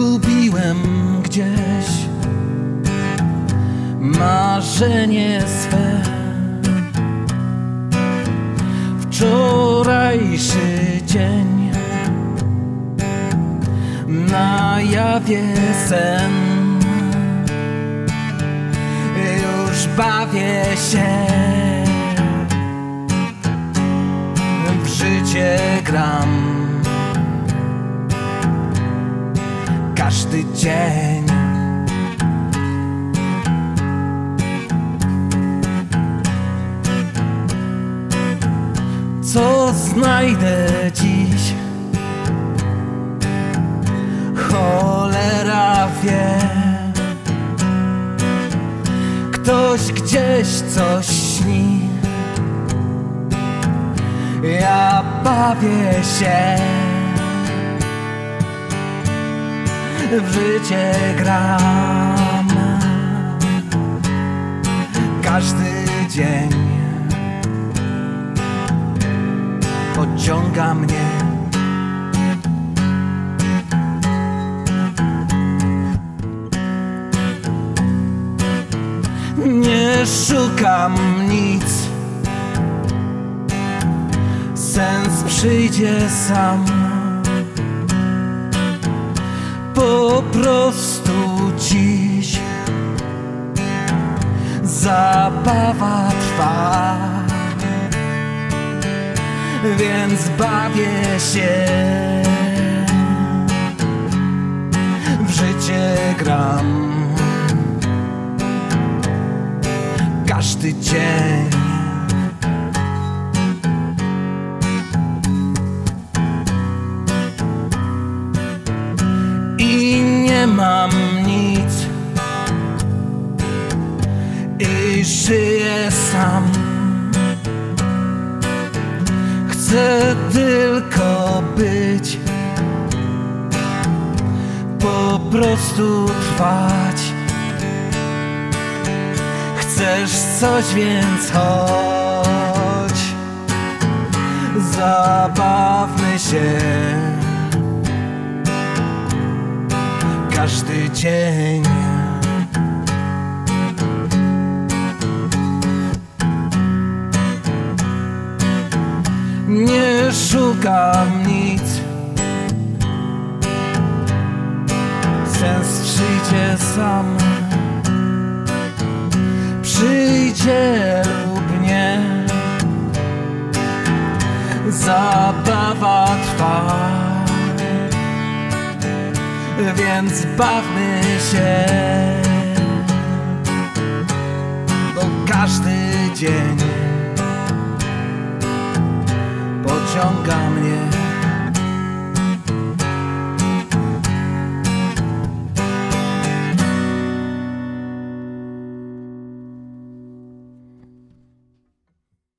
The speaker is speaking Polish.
zgubiłem gdzieś marzenie swe. Wczorajszy dzień na jawie sen. Już bawię się w życie gram. Każdy dzień. Co znajdę dziś? Cholera wie. Ktoś gdzieś coś śni. Ja bawię się. W życie gram. Każdy dzień pociąga mnie. Nie szukam nic. Sens przyjdzie sam po prostu dziś zabawa trwa, więc bawię się. W życie gram każdy dzień. Nie mam nic i żyję sam. Chcę tylko być, po prostu trwać. Chcesz coś, więc chodź, zabawmy się. Każdy dzień. Nie szukam nic, sens przyjdzie sam. Przyjdzie lub nie, zabawa więc bawmy się. Bo każdy dzień pociąga mnie